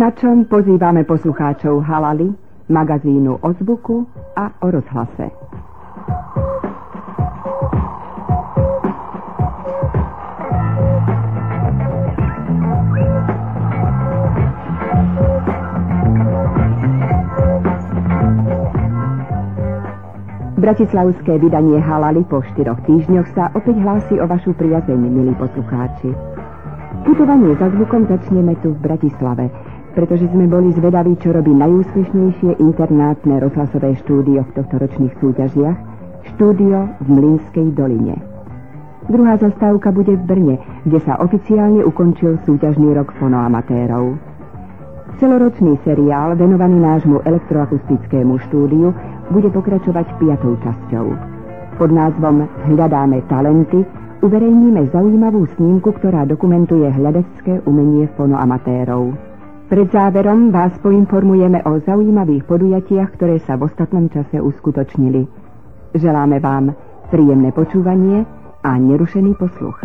príjimačom pozývame poslucháčov Halali, magazínu o zvuku a o rozhlase. Bratislavské vydanie Halali po štyroch týždňoch sa opäť hlási o vašu priazeň, milí poslucháči. Putovanie za zvukom začneme tu v Bratislave, pretože sme boli zvedaví, čo robí najúspešnejšie internátne rozhlasové štúdio v tohto ročných súťažiach, štúdio v Mlinskej doline. Druhá zastávka bude v Brne, kde sa oficiálne ukončil súťažný rok fonoamatérov. Celoročný seriál venovaný nášmu elektroakustickému štúdiu bude pokračovať piatou časťou. Pod názvom Hľadáme talenty uverejníme zaujímavú snímku, ktorá dokumentuje hľadecké umenie fonoamatérov. Pred záverom vás poinformujeme o zaujímavých podujatiach, ktoré sa v ostatnom čase uskutočnili. Želáme vám príjemné počúvanie a nerušený posluch.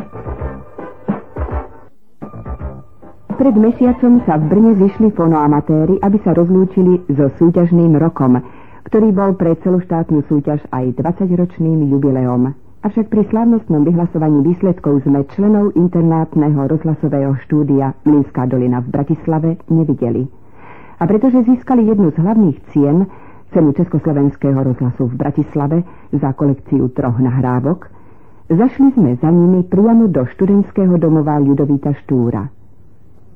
Pred mesiacom sa v Brne zišli fonoamatéri, aby sa rozlúčili so súťažným rokom, ktorý bol pre celoštátnu súťaž aj 20-ročným jubileom. Avšak pri slávnostnom vyhlasovaní výsledkov sme členov internátneho rozhlasového štúdia Mlinská dolina v Bratislave nevideli. A pretože získali jednu z hlavných cien, cenu Československého rozhlasu v Bratislave za kolekciu troch nahrávok, zašli sme za nimi priamo do študentského domova Ľudovíta Štúra.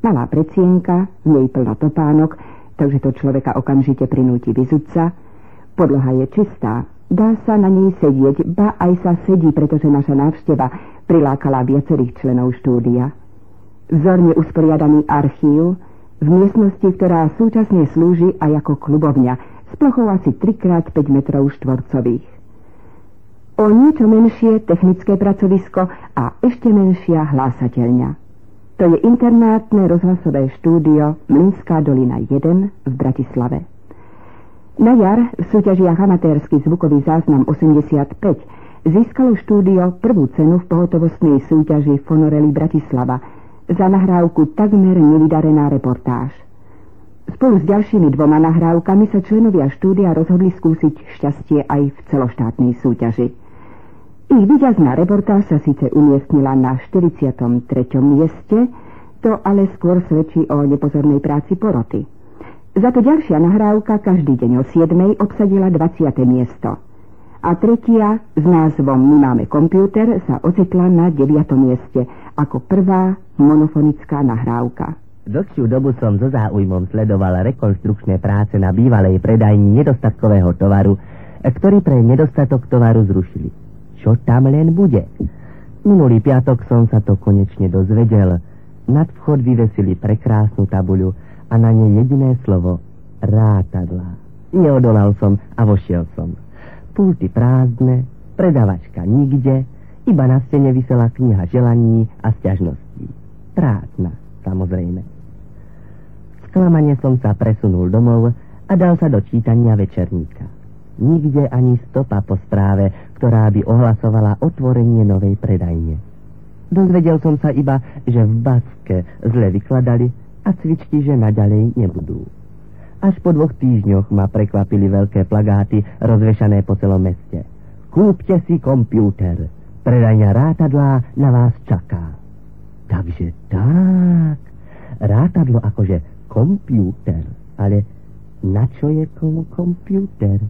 Malá predsienka, v nej plno topánok, takže to človeka okamžite prinúti vyzuť Podloha je čistá. Dá sa na nej sedieť, ba aj sa sedí, pretože naša návšteva prilákala viacerých členov štúdia. Vzorne usporiadaný archív v miestnosti, ktorá súčasne slúži aj ako klubovňa s plochou asi 3x5 metrov štvorcových. O niečo menšie technické pracovisko a ešte menšia hlásateľňa. To je internátne rozhlasové štúdio Mlinská dolina 1 v Bratislave. Na jar v súťažiach amatérsky zvukový záznam 85 získalo štúdio prvú cenu v pohotovostnej súťaži Fonoreli Bratislava za nahrávku takmer nevydarená reportáž. Spolu s ďalšími dvoma nahrávkami sa členovia štúdia rozhodli skúsiť šťastie aj v celoštátnej súťaži. Ich výťazná reportáž sa síce umiestnila na 43. mieste, to ale skôr svedčí o nepozornej práci poroty. Za to ďalšia nahrávka každý deň o 7. obsadila 20. miesto. A tretia s názvom My máme počítač sa ocitla na 9. mieste ako prvá monofonická nahrávka. Dlhšiu dobu som so záujmom sledoval rekonstrukčné práce na bývalej predajni nedostatkového tovaru, ktorý pre nedostatok tovaru zrušili. Čo tam len bude? Minulý piatok som sa to konečne dozvedel. Nad vchod vyvesili prekrásnu tabuľu, a na nej jediné slovo rátadla. Neodolal som a vošiel som. Pulty prázdne, predavačka nikde, iba na stene vysela kniha želaní a sťažností. Prázdna, samozrejme. Sklamanie som sa presunul domov a dal sa do čítania večerníka. Nikde ani stopa po správe, ktorá by ohlasovala otvorenie novej predajne. Dozvedel som sa iba, že v Baske zle vykladali a cvičky, že naďalej nebudú. Až po dvoch týždňoch ma prekvapili veľké plagáty rozvešané po celom meste. Kúpte si kompúter. Predajňa rátadlá na vás čaká. Takže tak. Rátadlo akože kompúter. Ale na čo je komu kompúter?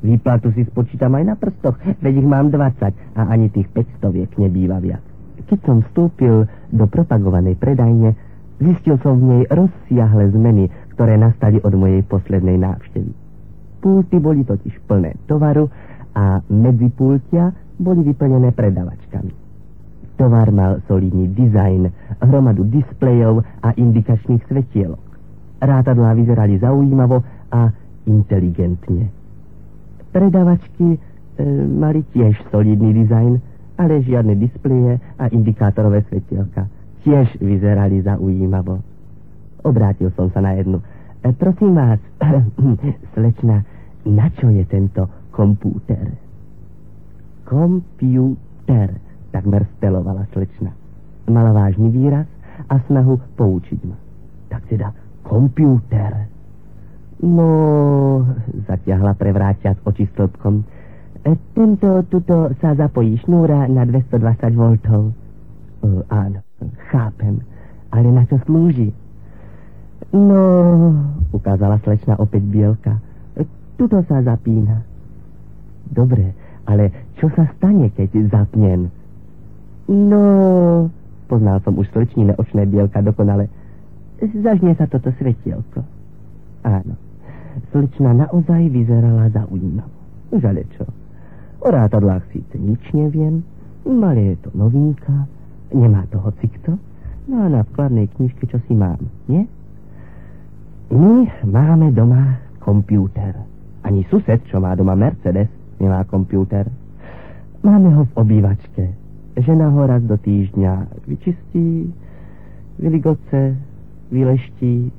Výplatu si spočítam aj na prstoch, veď ich mám 20 a ani tých 500 nebýva viac. Keď som vstúpil do propagovanej predajne, Zistil som v nej rozsiahle zmeny, ktoré nastali od mojej poslednej návštevy. Pulty boli totiž plné tovaru a medzi pultia boli vyplnené predavačkami. Tovar mal solidný dizajn, hromadu displejov a indikačných svetielok. Rátadlá vyzerali zaujímavo a inteligentne. Predavačky e, mali tiež solidný dizajn, ale žiadne displeje a indikátorové svetielka tiež vyzerali zaujímavo. Obrátil som sa na jednu. E, prosím vás, slečna, na čo je tento kompúter? Kompúter, takmer spelovala slečna. Mala vážny výraz a snahu poučiť ma. Tak teda Kompúter. No, zatiahla prevráťa s očistĺpkom. E, tento tuto sa zapojí šnúra na 220 V. E, áno, chápem. Ale na čo slúži? No, ukázala slečna opäť bielka. Tuto sa zapína. Dobre, ale čo sa stane, keď zapnem? No, poznal som už slečnine očné bielka dokonale. Zažne sa toto svetielko. Áno, slečna naozaj vyzerala zaujímavo. Žale čo? O rátadlách síce nič neviem, ale je to novinka, nemá to hocikto, no a na vkladnej knižke čo si mám, nie? My máme doma kompúter. Ani sused, čo má doma Mercedes, nemá kompúter. Máme ho v obývačke. Žena ho raz do týždňa vyčistí, vyligoce, vyleští.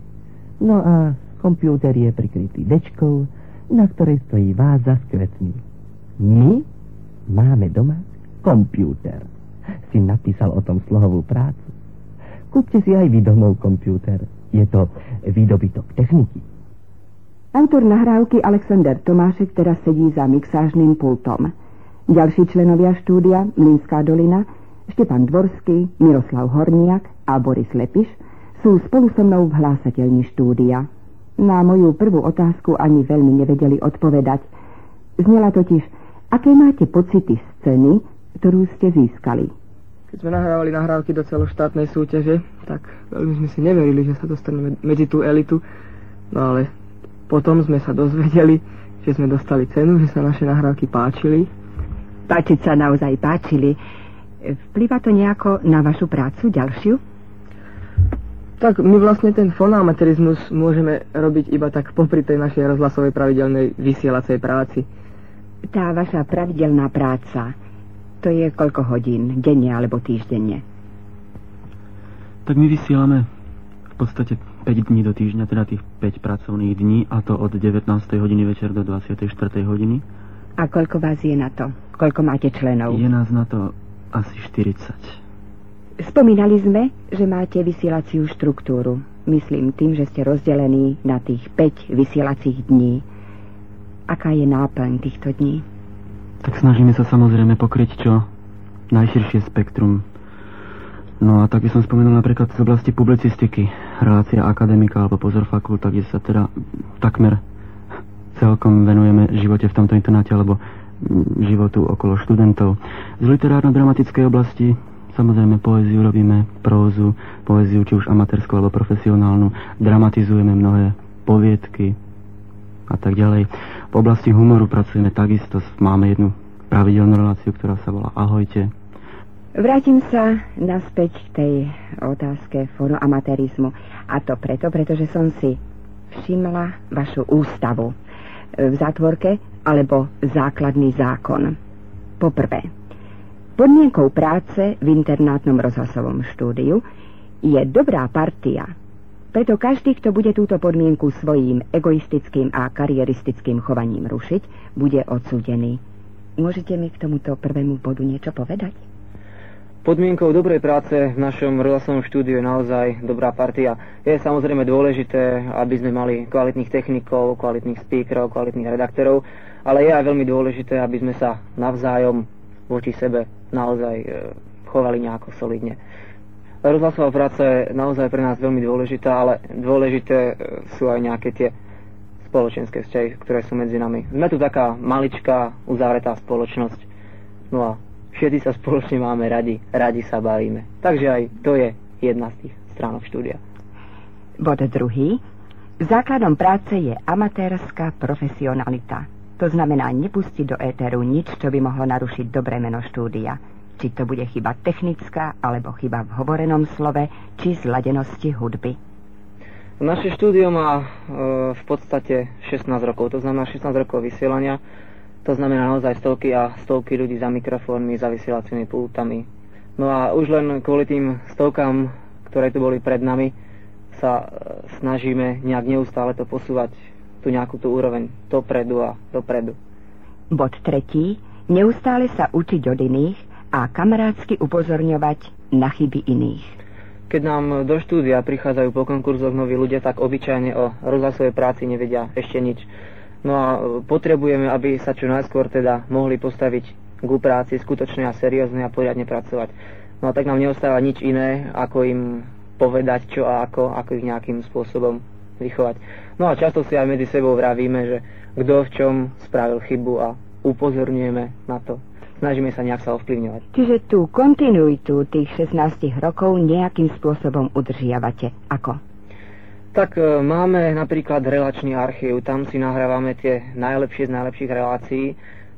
No a kompúter je prikrytý dečkou, na ktorej stojí váza s kvetmi. My máme doma kompúter. Si napísal o tom slohovú prácu. Kúpte si aj vy domov. Je to výdobytok techniky. Autor nahrávky Alexander Tomášek teraz sedí za mixážnym pultom. Ďalší členovia štúdia Mlinská dolina, Štepan Dvorský, Miroslav Horniak a Boris Lepiš sú spolu so mnou v hlásateľni štúdia. Na moju prvú otázku ani veľmi nevedeli odpovedať. Znela totiž, Aké máte pocity scény, ktorú ste získali? Keď sme nahrávali nahrávky do celoštátnej súťaže, tak veľmi sme si neverili, že sa dostaneme medzi tú elitu. No ale potom sme sa dozvedeli, že sme dostali cenu, že sa naše nahrávky páčili. Páčiť sa naozaj páčili. Vplýva to nejako na vašu prácu ďalšiu? Tak my vlastne ten fonamaterizmus môžeme robiť iba tak popri tej našej rozhlasovej pravidelnej vysielacej práci. Tá vaša pravidelná práca, to je koľko hodín, denne alebo týždenne? Tak my vysielame v podstate 5 dní do týždňa, teda tých 5 pracovných dní, a to od 19. hodiny večer do 24. hodiny. A koľko vás je na to? Koľko máte členov? Je nás na to asi 40. Spomínali sme, že máte vysielaciu štruktúru. Myslím tým, že ste rozdelení na tých 5 vysielacích dní. Aká je náplň týchto dní? Tak snažíme sa samozrejme pokryť čo najširšie spektrum. No a tak by som spomenul napríklad z oblasti publicistiky, relácia akademika alebo pozor fakulta, kde sa teda takmer celkom venujeme živote v tomto internáte alebo životu okolo študentov. Z literárno-dramatickej oblasti samozrejme poéziu robíme, prózu, poéziu či už amatérskú alebo profesionálnu, dramatizujeme mnohé poviedky a tak ďalej. V oblasti humoru pracujeme takisto. Máme jednu pravidelnú reláciu, ktorá sa volá Ahojte. Vrátim sa naspäť k tej otázke fonoamatérizmu. A to preto, pretože som si všimla vašu ústavu v zátvorke alebo základný zákon. Poprvé, podmienkou práce v internátnom rozhlasovom štúdiu je dobrá partia preto každý, kto bude túto podmienku svojím egoistickým a karieristickým chovaním rušiť, bude odsúdený. Môžete mi k tomuto prvému bodu niečo povedať? Podmienkou dobrej práce v našom rozhlasovom štúdiu je naozaj dobrá partia. Je samozrejme dôležité, aby sme mali kvalitných technikov, kvalitných speakerov, kvalitných redaktorov, ale je aj veľmi dôležité, aby sme sa navzájom voči sebe naozaj e, chovali nejako solidne. Rozhlasová práca je naozaj pre nás veľmi dôležitá, ale dôležité e, sú aj nejaké tie spoločenské vzťahy, ktoré sú medzi nami. Sme tu taká maličká, uzavretá spoločnosť. No a všetci sa spoločne máme radi, radi sa bavíme. Takže aj to je jedna z tých stránok štúdia. Bod druhý. Základom práce je amatérska profesionalita. To znamená nepustiť do éteru nič, čo by mohlo narušiť dobré meno štúdia či to bude chyba technická, alebo chyba v hovorenom slove, či zladenosti hudby. Naše štúdio má e, v podstate 16 rokov, to znamená 16 rokov vysielania, to znamená naozaj stovky a stovky ľudí za mikrofónmi, za vysielacími pultami. No a už len kvôli tým stovkám, ktoré tu boli pred nami, sa e, snažíme nejak neustále to posúvať tu nejakú tú úroveň dopredu a dopredu. Bod tretí. Neustále sa učiť od iných a kamarádsky upozorňovať na chyby iných. Keď nám do štúdia prichádzajú po konkurzoch noví ľudia, tak obyčajne o rozhlasovej práci nevedia ešte nič. No a potrebujeme, aby sa čo najskôr teda mohli postaviť k práci skutočne a seriózne a poriadne pracovať. No a tak nám neostáva nič iné, ako im povedať čo a ako, ako ich nejakým spôsobom vychovať. No a často si aj medzi sebou vravíme, že kto v čom spravil chybu a upozorňujeme na to snažíme sa nejak sa ovplyvňovať. Čiže tú kontinuitu tých 16 rokov nejakým spôsobom udržiavate. Ako? Tak e, máme napríklad relačný archív, tam si nahrávame tie najlepšie z najlepších relácií,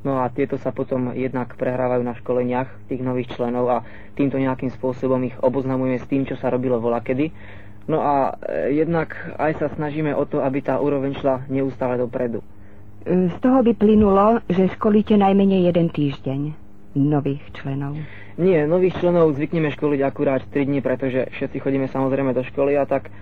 no a tieto sa potom jednak prehrávajú na školeniach tých nových členov a týmto nejakým spôsobom ich oboznamujeme s tým, čo sa robilo volakedy. No a e, jednak aj sa snažíme o to, aby tá úroveň šla neustále dopredu. Z toho by plynulo, že školíte najmenej jeden týždeň nových členov. Nie, nových členov zvykneme školiť akurát 3 dní, pretože všetci chodíme samozrejme do školy a tak e,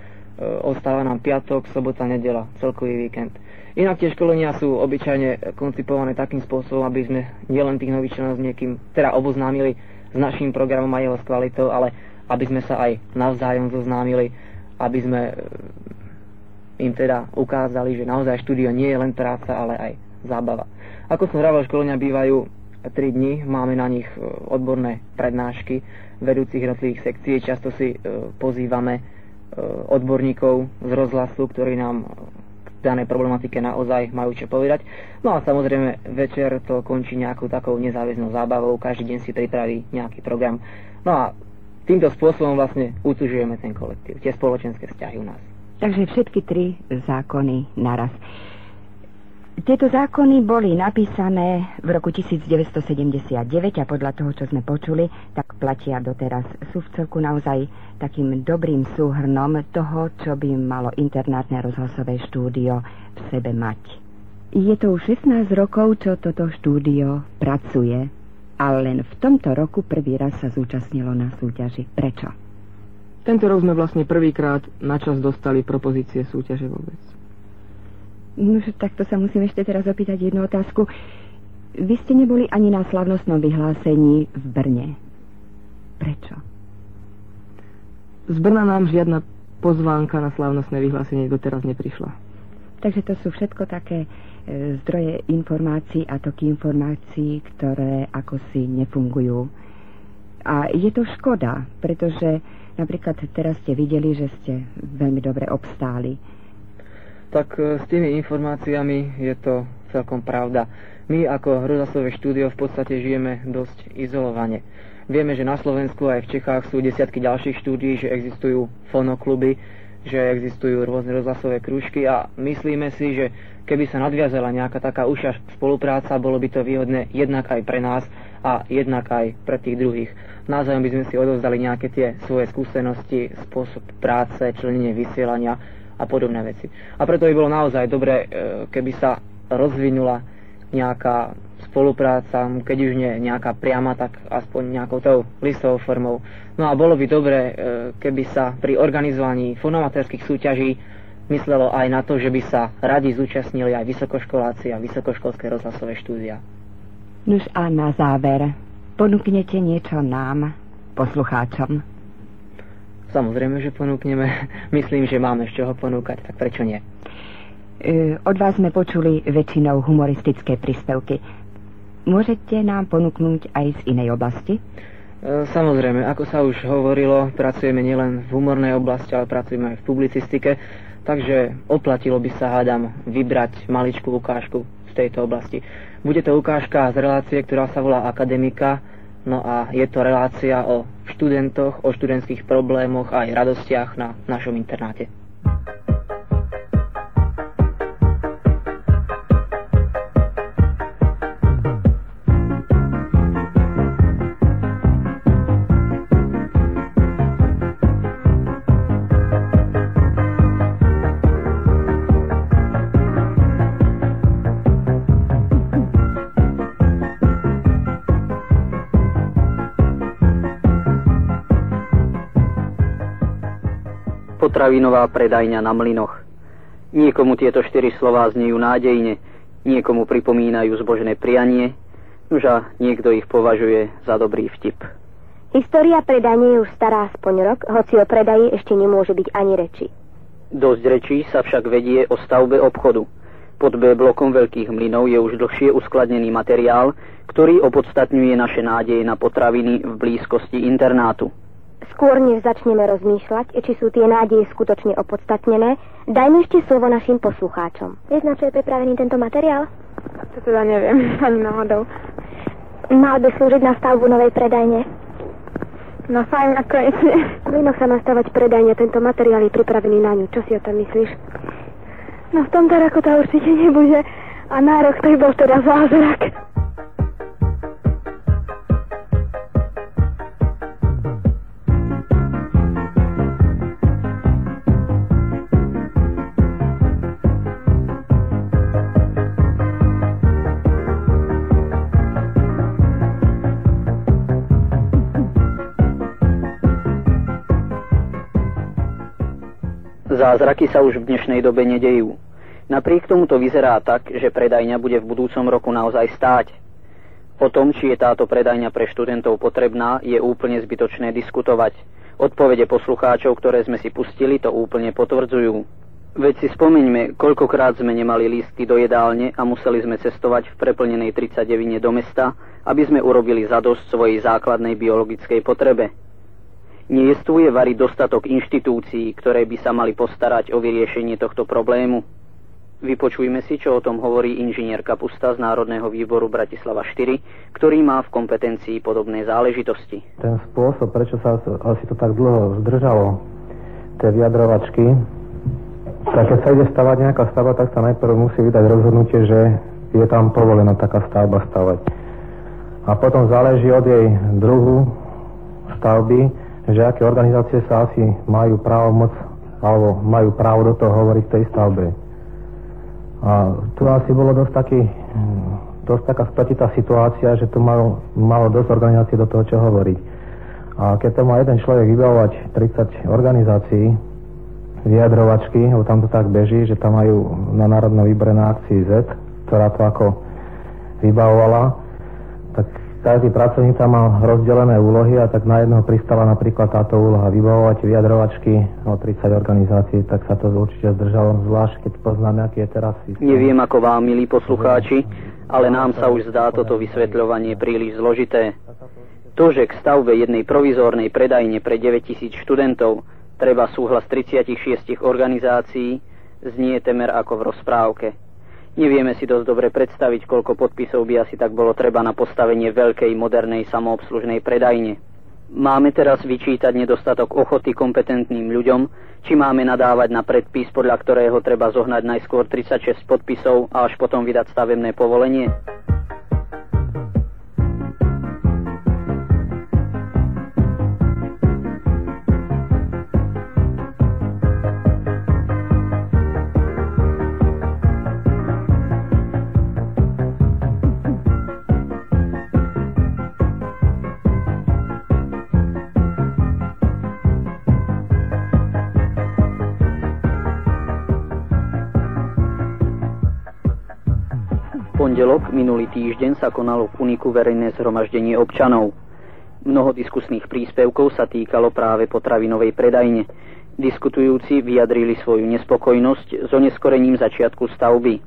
ostáva nám piatok, sobota, nedela, celkový víkend. Inak tie školenia sú obyčajne koncipované takým spôsobom, aby sme nielen tých nových členov s niekým teda oboznámili s našim programom a jeho s kvalitou, ale aby sme sa aj navzájom zoznámili, aby sme im teda ukázali, že naozaj štúdio nie je len práca, ale aj zábava. Ako som hovoril, školenia bývajú 3 dni, máme na nich e, odborné prednášky vedúcich jednotlivých sekcií, často si e, pozývame e, odborníkov z rozhlasu, ktorí nám danej problematike naozaj majú čo povedať. No a samozrejme večer to končí nejakou takou nezáväznou zábavou, každý deň si pripraví nejaký program. No a týmto spôsobom vlastne utužujeme ten kolektív, tie spoločenské vzťahy u nás. Takže všetky tri zákony naraz. Tieto zákony boli napísané v roku 1979 a podľa toho, čo sme počuli, tak platia doteraz. Sú v celku naozaj takým dobrým súhrnom toho, čo by malo internátne rozhlasové štúdio v sebe mať. Je to už 16 rokov, čo toto štúdio pracuje, ale len v tomto roku prvý raz sa zúčastnilo na súťaži. Prečo? Tento rok sme vlastne prvýkrát na čas dostali propozície súťaže vôbec. No, takto sa musím ešte teraz opýtať jednu otázku. Vy ste neboli ani na slavnostnom vyhlásení v Brne. Prečo? Z Brna nám žiadna pozvánka na slavnostné vyhlásenie doteraz neprišla. Takže to sú všetko také e, zdroje informácií a toky informácií, ktoré ako si nefungujú. A je to škoda, pretože Napríklad teraz ste videli, že ste veľmi dobre obstáli. Tak e, s tými informáciami je to celkom pravda. My ako rozhlasové štúdio v podstate žijeme dosť izolovane. Vieme, že na Slovensku aj v Čechách sú desiatky ďalších štúdií, že existujú fonokluby, že existujú rôzne rozhlasové krúžky a myslíme si, že keby sa nadviazala nejaká taká užšia spolupráca, bolo by to výhodné jednak aj pre nás a jednak aj pre tých druhých navzájom by sme si odovzdali nejaké tie svoje skúsenosti, spôsob práce, členenie vysielania a podobné veci. A preto by bolo naozaj dobré, e, keby sa rozvinula nejaká spolupráca, keď už nie nejaká priama, tak aspoň nejakou tou listovou formou. No a bolo by dobré, e, keby sa pri organizovaní fonomatérských súťaží myslelo aj na to, že by sa radi zúčastnili aj vysokoškoláci a vysokoškolské rozhlasové štúdia. Nuž a na záver, ponúknete niečo nám, poslucháčom? Samozrejme, že ponúkneme. Myslím, že máme z čoho ponúkať, tak prečo nie? E, od vás sme počuli väčšinou humoristické príspevky. Môžete nám ponúknuť aj z inej oblasti? E, samozrejme, ako sa už hovorilo, pracujeme nielen v humornej oblasti, ale pracujeme aj v publicistike, takže oplatilo by sa, hádam, vybrať maličkú ukážku v tejto oblasti. Bude to ukážka z relácie, ktorá sa volá Akademika, No a je to relácia o študentoch, o študentských problémoch a aj radostiach na našom internáte. Potravinová predajňa na mlynoch. Niekomu tieto štyri slová znejú nádejne, niekomu pripomínajú zbožné prianie, už a niekto ich považuje za dobrý vtip. História predania je už stará aspoň rok, hoci o predaji ešte nemôže byť ani reči. Dosť rečí sa však vedie o stavbe obchodu. Pod B blokom veľkých mlynov je už dlhšie uskladnený materiál, ktorý opodstatňuje naše nádeje na potraviny v blízkosti internátu. Skôr než začneme rozmýšľať, či sú tie nádeje skutočne opodstatnené, dajme ešte slovo našim poslucháčom. Vieš, na čo je pripravený tento materiál? To teda neviem, ani náhodou. Mal by slúžiť na stavbu novej predajne. No fajn, nie. Mimo sa má stavať predajne, tento materiál je pripravený na ňu. Čo si o tom myslíš? No v tomto roku to určite nebude. A nárok to bol teda zázrak. Zázraky sa už v dnešnej dobe nedejú. Napriek tomu to vyzerá tak, že predajňa bude v budúcom roku naozaj stáť. O tom, či je táto predajňa pre študentov potrebná, je úplne zbytočné diskutovať. Odpovede poslucháčov, ktoré sme si pustili, to úplne potvrdzujú. Veď si spomeňme, koľkokrát sme nemali lístky do jedálne a museli sme cestovať v preplnenej 39 do mesta, aby sme urobili zadosť svojej základnej biologickej potrebe. Nejestvuje vari dostatok inštitúcií, ktoré by sa mali postarať o vyriešenie tohto problému. Vypočujme si, čo o tom hovorí inžinier Kapusta z Národného výboru Bratislava 4, ktorý má v kompetencii podobné záležitosti. Ten spôsob, prečo sa asi to tak dlho zdržalo, tie vyjadrovačky, tak keď sa ide stavať nejaká stavba, tak sa najprv musí vydať rozhodnutie, že je tam povolená taká stavba stavať. A potom záleží od jej druhu stavby, že aké organizácie sa asi majú právo moc, alebo majú právo do toho hovoriť v tej stavbe. A tu asi bolo dosť taký, dosť taká spletitá situácia, že tu malo, malo dosť organizácií do toho, čo hovoriť. A keď to má jeden človek vybavovať 30 organizácií, vyjadrovačky, lebo tam to tak beží, že tam majú na Národnom výbore na akcii Z, ktorá to ako vybavovala, tak každý pracovník tam mal rozdelené úlohy a tak na jedného pristala napríklad táto úloha vybavovať vyjadrovačky o 30 organizácií, tak sa to určite zdržalo, zvlášť keď poznáme, aký je teraz systém. Neviem ako vám, milí poslucháči, ale nám sa už zdá toto vysvetľovanie príliš zložité. To, že k stavbe jednej provizórnej predajne pre 9000 študentov treba súhlas 36 organizácií, znie temer ako v rozprávke. Nevieme si dosť dobre predstaviť, koľko podpisov by asi tak bolo treba na postavenie veľkej modernej samoobslužnej predajne. Máme teraz vyčítať nedostatok ochoty kompetentným ľuďom, či máme nadávať na predpis, podľa ktorého treba zohnať najskôr 36 podpisov a až potom vydať stavebné povolenie? Pondelok minulý týždeň sa konalo v Uniku verejné zhromaždenie občanov. Mnoho diskusných príspevkov sa týkalo práve potravinovej predajne. Diskutujúci vyjadrili svoju nespokojnosť s oneskorením začiatku stavby.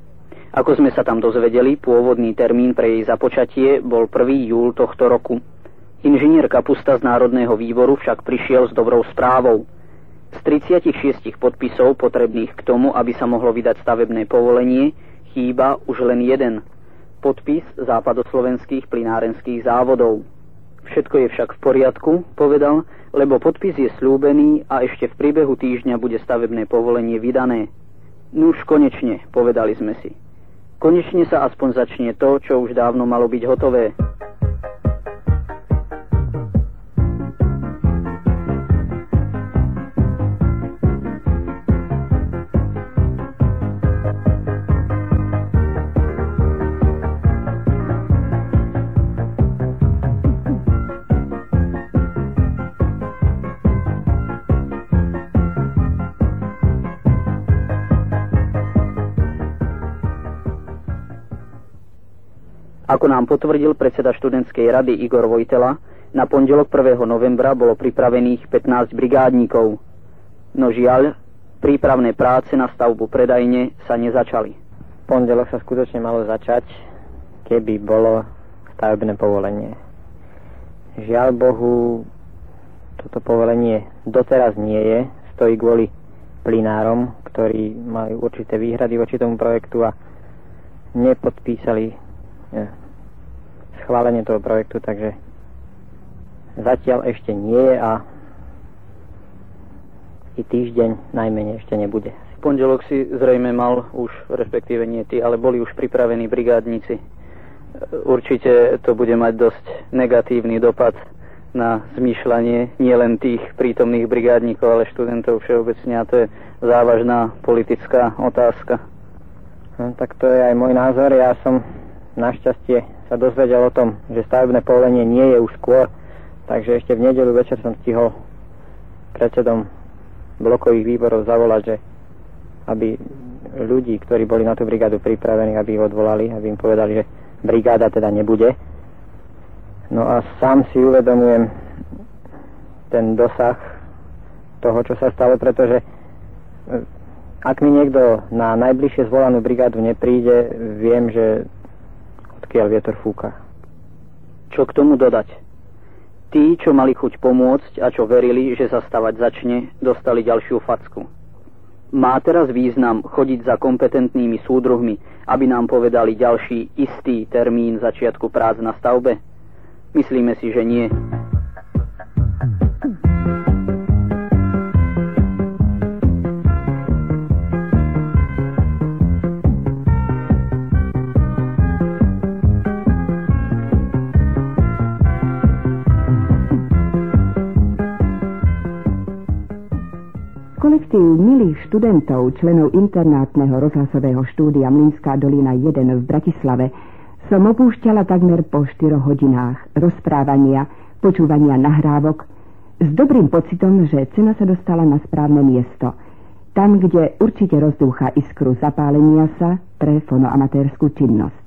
Ako sme sa tam dozvedeli, pôvodný termín pre jej započatie bol 1. júl tohto roku. Inžinier Kapusta z Národného výboru však prišiel s dobrou správou. Z 36 podpisov potrebných k tomu, aby sa mohlo vydať stavebné povolenie, chýba už len jeden – podpis západoslovenských plinárenských závodov. Všetko je však v poriadku, povedal, lebo podpis je slúbený a ešte v priebehu týždňa bude stavebné povolenie vydané. Nuž konečne, povedali sme si. Konečne sa aspoň začne to, čo už dávno malo byť hotové. Ako nám potvrdil predseda študentskej rady Igor Vojtela, Na pondelok 1. novembra bolo pripravených 15 brigádnikov. No žiaľ, prípravné práce na stavbu predajne sa nezačali. Pondelok sa skutočne malo začať, keby bolo stavebné povolenie. Žiaľ Bohu, toto povolenie doteraz nie je, stojí kvôli plinárom, ktorí majú určité výhrady voči tomu projektu a nepodpísali eh, schválenie toho projektu, takže zatiaľ ešte nie je a i týždeň najmenej ešte nebude. V pondelok si zrejme mal už, respektíve nie ty, ale boli už pripravení brigádnici. Určite to bude mať dosť negatívny dopad na zmýšľanie nielen tých prítomných brigádnikov, ale študentov všeobecne a to je závažná politická otázka. No, tak to je aj môj názor. Ja som našťastie sa dozvedel o tom, že stavebné povolenie nie je už skôr, takže ešte v nedelu večer som stihol predsedom blokových výborov zavolať, že aby ľudí, ktorí boli na tú brigádu pripravení, aby ich odvolali, aby im povedali, že brigáda teda nebude. No a sám si uvedomujem ten dosah toho, čo sa stalo, pretože eh, ak mi niekto na najbližšie zvolanú brigádu nepríde, viem, že odkiaľ vietor fúka. Čo k tomu dodať? Tí, čo mali chuť pomôcť a čo verili, že sa stavať začne, dostali ďalšiu facku. Má teraz význam chodiť za kompetentnými súdruhmi, aby nám povedali ďalší istý termín začiatku prác na stavbe? Myslíme si, že nie. Študentov, členov internátneho rozhlasového štúdia Mlinská dolina 1 v Bratislave som opúšťala takmer po 4 hodinách rozprávania, počúvania nahrávok s dobrým pocitom, že cena sa dostala na správne miesto. Tam, kde určite rozdúcha iskru zapálenia sa pre fonoamatérskú činnosť.